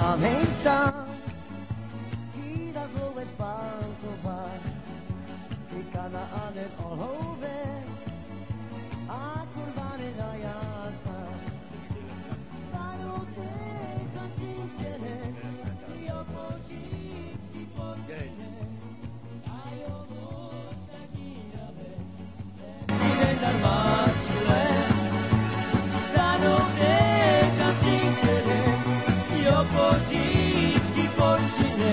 ameța He does always found so far He kana ane olhove Yoko shiki pochine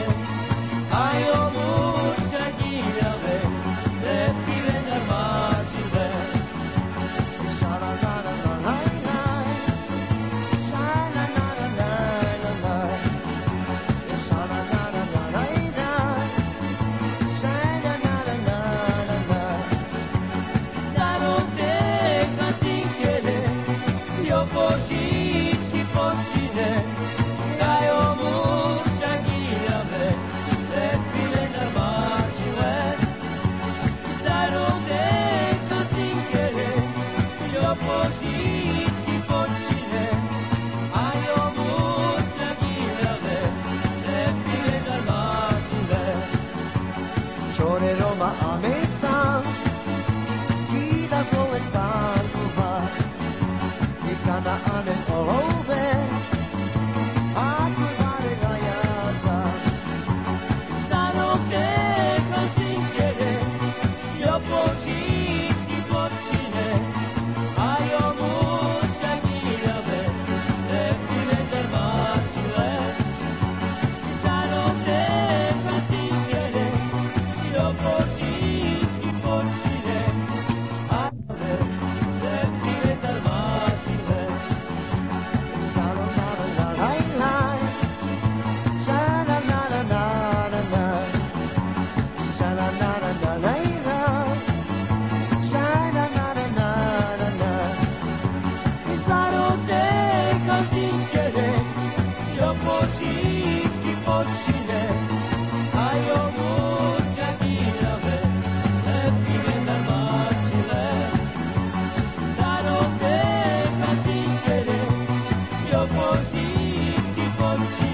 Amazing. Thank you.